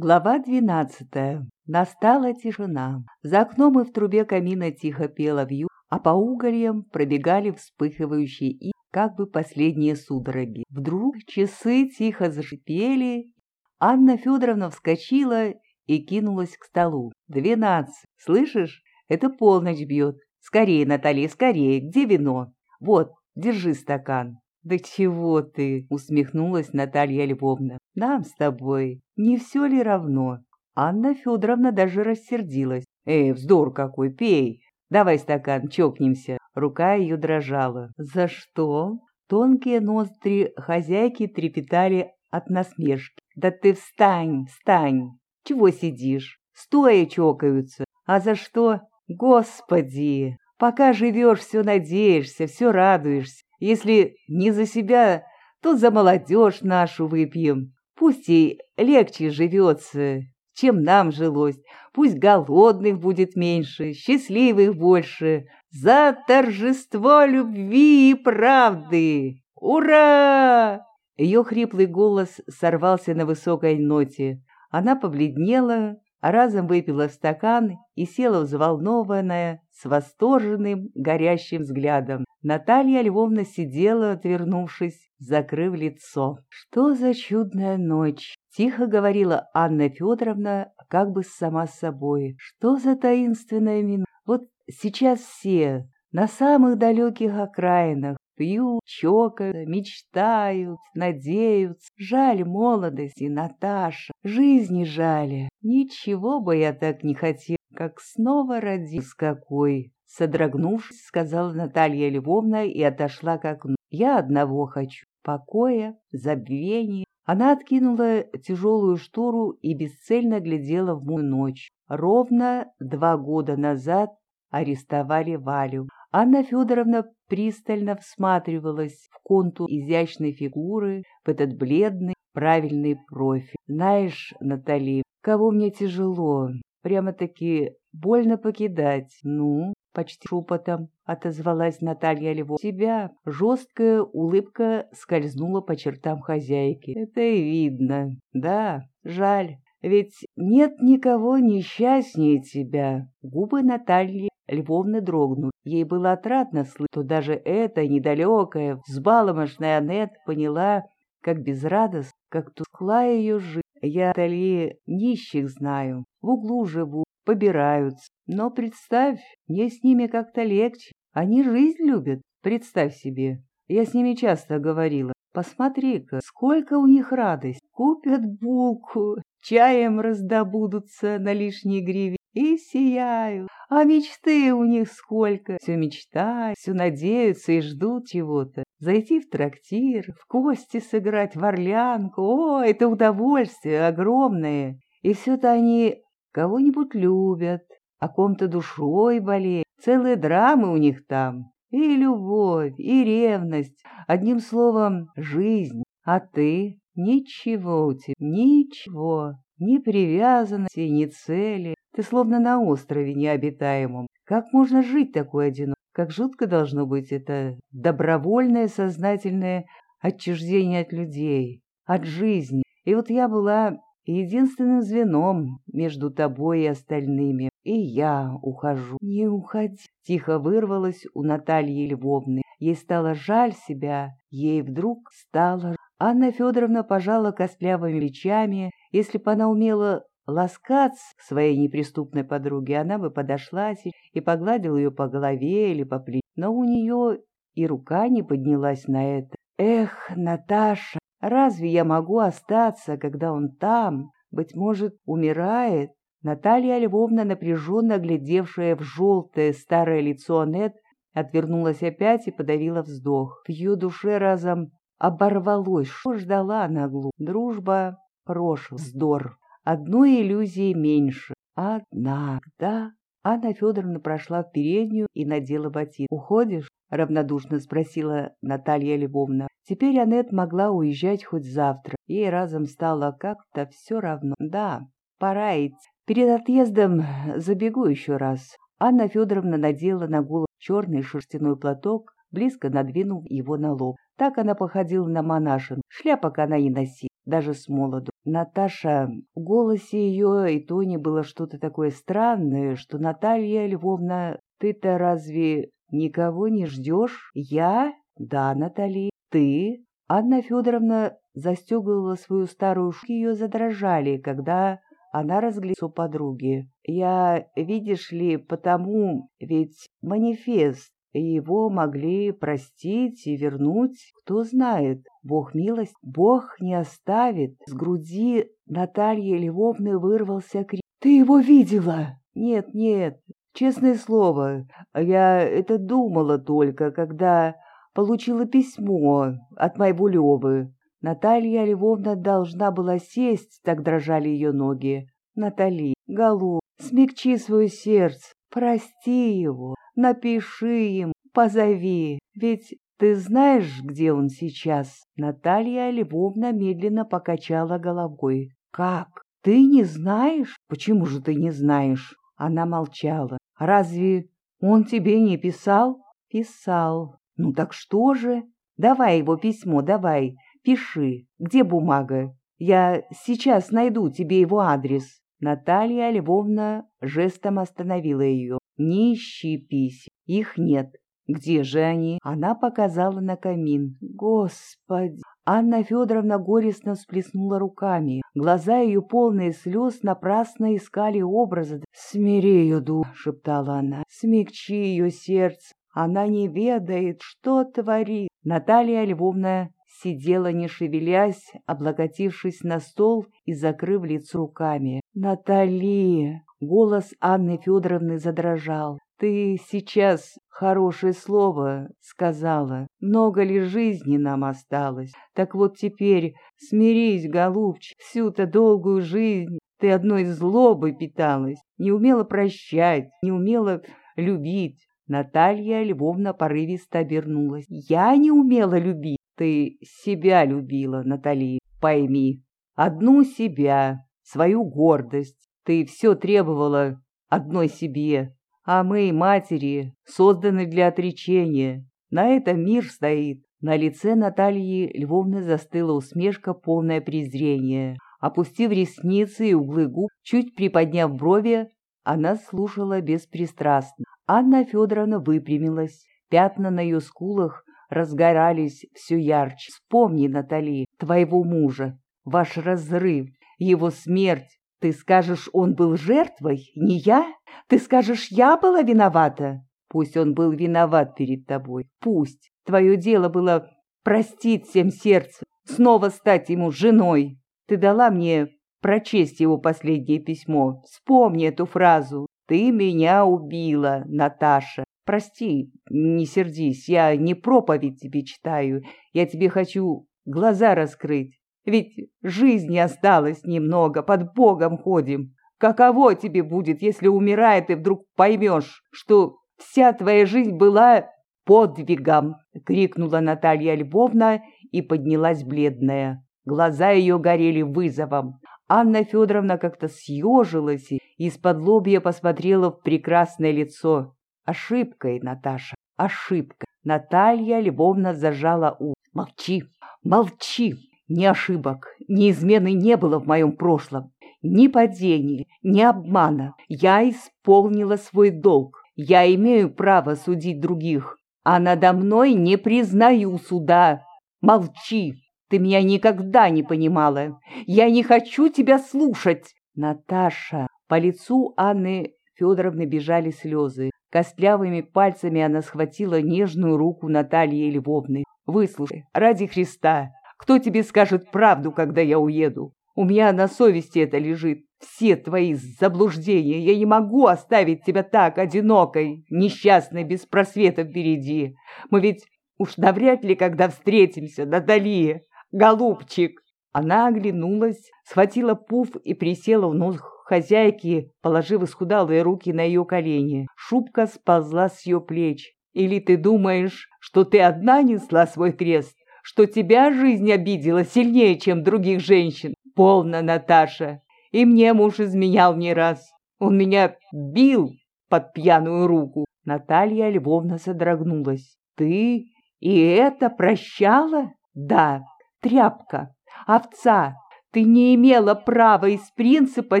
Глава двенадцатая. Настала тишина. За окном и в трубе камина тихо пела вью, а по угольям пробегали вспыхивающие и как бы последние судороги. Вдруг часы тихо зашипели. Анна Федоровна вскочила и кинулась к столу. «Двенадцать! Слышишь? Это полночь бьет. Скорее, Наталья, скорее! Где вино? Вот, держи стакан!» «Да чего ты?» — усмехнулась Наталья Львовна. «Нам с тобой не все ли равно?» Анна Федоровна даже рассердилась. «Эй, вздор какой, пей! Давай стакан, чокнемся!» Рука ее дрожала. «За что?» Тонкие ноздри хозяйки трепетали от насмешки. «Да ты встань, встань! Чего сидишь? Стоя чокаются! А за что? Господи! Пока живешь, все надеешься, все радуешься. Если не за себя, то за молодежь нашу выпьем. Пусть ей легче живется, чем нам жилось. Пусть голодных будет меньше, счастливых больше. За торжество любви и правды! Ура!» Ее хриплый голос сорвался на высокой ноте. Она побледнела, разом выпила стакан и села взволнованная, с восторженным, горящим взглядом. Наталья Львовна сидела, отвернувшись, закрыв лицо. «Что за чудная ночь!» — тихо говорила Анна Федоровна, как бы сама собой. «Что за таинственная минута! Вот сейчас все на самых далеких окраинах пьют, чокают, мечтают, надеются. Жаль молодости, Наташа, жизни жали. Ничего бы я так не хотела, как снова родиться какой. Содрогнувшись, сказала Наталья Львовна и отошла к окну. Я одного хочу. Покоя, забвения. Она откинула тяжелую штору и бесцельно глядела в мою ночь. Ровно два года назад арестовали Валю. Анна Федоровна пристально всматривалась в контур изящной фигуры, в этот бледный, правильный профиль. «Знаешь, Натали, кого мне тяжело, прямо-таки больно покидать. Ну, почти шепотом отозвалась Наталья Львовна. Тебя жесткая улыбка скользнула по чертам хозяйки. Это и видно. Да, жаль. Ведь нет никого несчастнее тебя. Губы Натальи Львовны дрогнули. Ей было отрадно слышать, что даже эта недалекая, взбаломошная Аннет поняла, как безрадостно, как тускла ее жизнь. Я, Натальи, нищих знаю, в углу живу, побираются. Но представь, мне с ними как-то легче. Они жизнь любят, представь себе. Я с ними часто говорила. Посмотри-ка, сколько у них радость. Купят булку, чаем раздобудутся на лишней гриве и сияют. А мечты у них сколько. Все мечтают, все надеются и ждут чего-то. Зайти в трактир, в кости сыграть, в орлянку. О, это удовольствие огромное. И все-то они кого-нибудь любят, о ком-то душой болеют. Целые драмы у них там. И любовь, и ревность. Одним словом, жизнь. А ты? Ничего у тебя, ничего. Ни привязанности, ни цели. Ты словно на острове необитаемом. Как можно жить такой одинок? Как жутко должно быть это добровольное сознательное отчуждение от людей, от жизни. И вот я была единственным звеном между тобой и остальными. И я ухожу. Не уходи. Тихо вырвалось у Натальи Львовны. Ей стало жаль себя. Ей вдруг стало... Анна Федоровна пожала костлявыми плечами. Если бы она умела ласкаться своей неприступной подруге, она бы подошла и погладила ее по голове или по плечу. Но у нее и рука не поднялась на это. Эх, Наташа, Разве я могу остаться, когда он там, быть может, умирает? Наталья Львовна, напряженно глядевшая в желтое старое лицо Аннет, отвернулась опять и подавила вздох. В ее душе разом оборвалось, что ждала она глуп. Дружба, прошлый, вздор, одной иллюзии меньше. Однако, Анна Федоровна прошла в переднюю и надела ботинки. «Уходишь?» — равнодушно спросила Наталья Львовна. Теперь Аннет могла уезжать хоть завтра. Ей разом стало как-то все равно. Да, пора идти. Перед отъездом забегу еще раз. Анна Федоровна надела на голову черный шерстяной платок, близко надвинув его на лоб. Так она походила на монашину. Шляпок она не носила, даже с молоду. Наташа, в голосе ее и тоне было что-то такое странное, что Наталья Львовна, ты-то разве никого не ждешь? Я? Да, Натали. Ты? Анна Федоровна застегивала свою старую шубу, ее задрожали, когда она разглядела подруги. Я, видишь ли, потому, ведь манифест, его могли простить и вернуть, кто знает. Бог милость, Бог не оставит. С груди Натальи Львовны вырвался крик. «Ты его видела?» «Нет, нет, честное слово, я это думала только, когда получила письмо от моего Левы. Наталья Львовна должна была сесть, так дрожали ее ноги. Натали, Галу, смягчи свое сердце, прости его, напиши им, позови, ведь ты знаешь, где он сейчас? Наталья Львовна медленно покачала головой. Как? Ты не знаешь? Почему же ты не знаешь? Она молчала. Разве он тебе не писал? Писал. Ну так что же? Давай его письмо, давай. Пиши. Где бумага? Я сейчас найду тебе его адрес. Наталья Львовна жестом остановила ее. Не ищи писем. Их нет. Где же они? Она показала на камин. Господи! Анна Федоровна горестно всплеснула руками. Глаза ее, полные слез, напрасно искали образы. «Смири ее дух», — шептала она, — «смягчи ее сердце. Она не ведает, что творит». Наталья Львовна сидела, не шевелясь, облокотившись на стол и закрыв лицо руками. «Натали!» — голос Анны Федоровны задрожал. «Ты сейчас хорошее слово сказала. Много ли жизни нам осталось? Так вот теперь смирись, голубчик, всю-то долгую жизнь ты одной злобой питалась, не умела прощать, не умела любить. Наталья Львовна порывисто обернулась. «Я не умела любить. Ты себя любила, Натали, пойми. Одну себя, свою гордость. Ты все требовала одной себе. А мы, матери, созданы для отречения. На этом мир стоит. На лице Натальи Львовны застыла усмешка, полное презрение. Опустив ресницы и углы губ, чуть приподняв брови, она слушала беспристрастно. Анна Федоровна выпрямилась. Пятна на ее скулах разгорались все ярче. Вспомни, Натали, твоего мужа, ваш разрыв, его смерть. Ты скажешь, он был жертвой, не я? Ты скажешь, я была виновата? Пусть он был виноват перед тобой. Пусть. Твое дело было простить всем сердцем, снова стать ему женой. Ты дала мне прочесть его последнее письмо. Вспомни эту фразу. Ты меня убила, Наташа. Прости, не сердись, я не проповедь тебе читаю, я тебе хочу глаза раскрыть. Ведь жизни осталось немного, под Богом ходим. Каково тебе будет, если, умирая, ты вдруг поймешь, что вся твоя жизнь была подвигом?» — крикнула Наталья Львовна и поднялась бледная. Глаза ее горели вызовом. Анна Федоровна как-то съежилась и из-под лобья посмотрела в прекрасное лицо. Ошибкой, Наташа, ошибка. Наталья Львовна зажала у. Молчи, молчи. Ни ошибок, ни измены не было в моем прошлом. Ни падения, ни обмана. Я исполнила свой долг. Я имею право судить других, а надо мной не признаю суда. Молчи. Ты меня никогда не понимала. Я не хочу тебя слушать. Наташа. По лицу Анны Федоровны бежали слезы. Костлявыми пальцами она схватила нежную руку Натальи Львовны. «Выслушай, ради Христа, кто тебе скажет правду, когда я уеду? У меня на совести это лежит. Все твои заблуждения. Я не могу оставить тебя так, одинокой, несчастной, без просвета впереди. Мы ведь уж навряд ли когда встретимся, Наталья, голубчик!» Она оглянулась, схватила пуф и присела в нос хозяйки, положив исхудалые руки на ее колени. Шубка сползла с ее плеч. «Или ты думаешь, что ты одна несла свой крест? Что тебя жизнь обидела сильнее, чем других женщин? Полно, Наташа. И мне муж изменял не раз. Он меня бил под пьяную руку». Наталья Львовна содрогнулась. «Ты и это прощала?» «Да, тряпка, овца, ты не имела права из принципа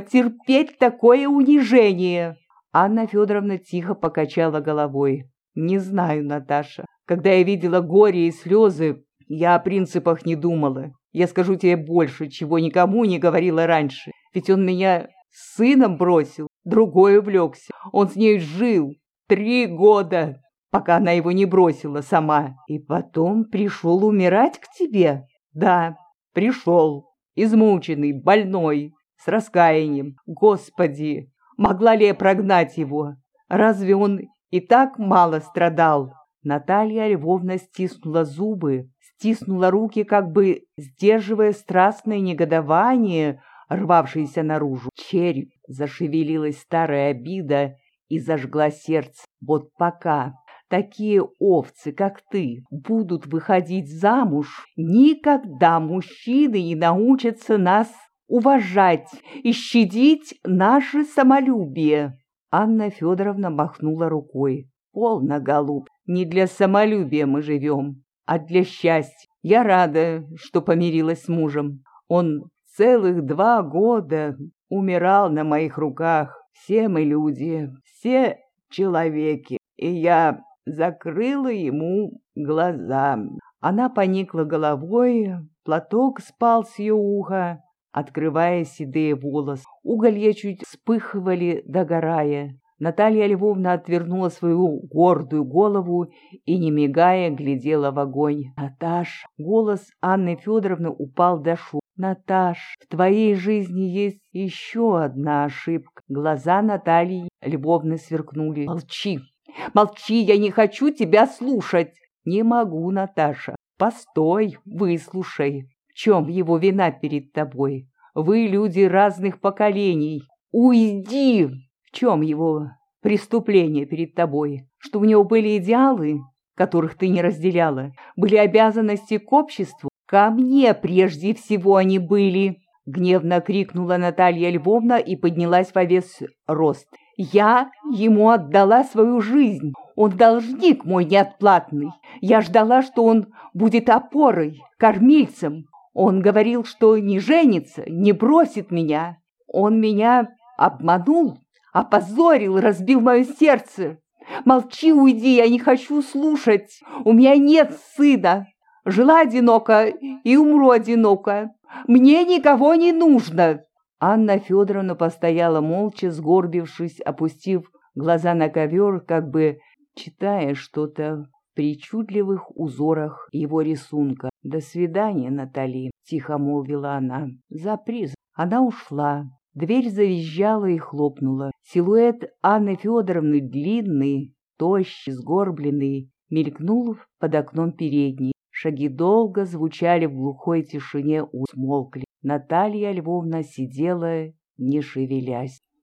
терпеть такое унижение. Анна Федоровна тихо покачала головой. Не знаю, Наташа. Когда я видела горе и слезы, я о принципах не думала. Я скажу тебе больше, чего никому не говорила раньше. Ведь он меня сыном бросил, другой увлекся. Он с ней жил три года, пока она его не бросила сама. И потом пришел умирать к тебе? Да, пришел, измученный, больной, с раскаянием. Господи, могла ли я прогнать его? Разве он и так мало страдал? Наталья Львовна стиснула зубы, стиснула руки, как бы сдерживая страстное негодование, рвавшееся наружу. Череп зашевелилась старая обида и зажгла сердце. Вот пока такие овцы, как ты, будут выходить замуж, никогда мужчины не научатся нас уважать и щадить наше самолюбие. Анна Федоровна махнула рукой. Полно, голуб, не для самолюбия мы живем, а для счастья. Я рада, что помирилась с мужем. Он целых два года умирал на моих руках. Все мы люди, все человеки. И я закрыла ему глаза. Она поникла головой, платок спал с ее уха, открывая седые волосы. Уголья чуть вспыхивали, догорая. Наталья Львовна отвернула свою гордую голову и, не мигая, глядела в огонь. «Наташ!» Голос Анны Федоровны упал до шума. «Наташ, в твоей жизни есть еще одна ошибка». Глаза Натальи Львовны сверкнули. «Молчи! Молчи, я не хочу тебя слушать!» «Не могу, Наташа. Постой, выслушай. В чем его вина перед тобой? Вы люди разных поколений. Уйди!» В чем его преступление перед тобой? Что у него были идеалы, которых ты не разделяла, были обязанности к обществу? Ко мне прежде всего они были!» Гневно крикнула Наталья Львовна и поднялась во весь рост. «Я ему отдала свою жизнь. Он должник мой неотплатный. Я ждала, что он будет опорой, кормильцем. Он говорил, что не женится, не бросит меня. Он меня обманул, Опозорил, разбил мое сердце. Молчи, уйди, я не хочу слушать. У меня нет сына. Жила одиноко и умру одиноко. Мне никого не нужно. Анна Федоровна постояла молча, сгорбившись, опустив глаза на ковер, как бы читая что-то в причудливых узорах его рисунка. «До свидания, Натали», — тихо молвила она. «Запри». Она ушла. Дверь завизжала и хлопнула. Силуэт Анны Федоровны, длинный, тощий, сгорбленный, мелькнул под окном передней. Шаги долго звучали в глухой тишине, усмолкли. Наталья Львовна сидела, не шевелясь.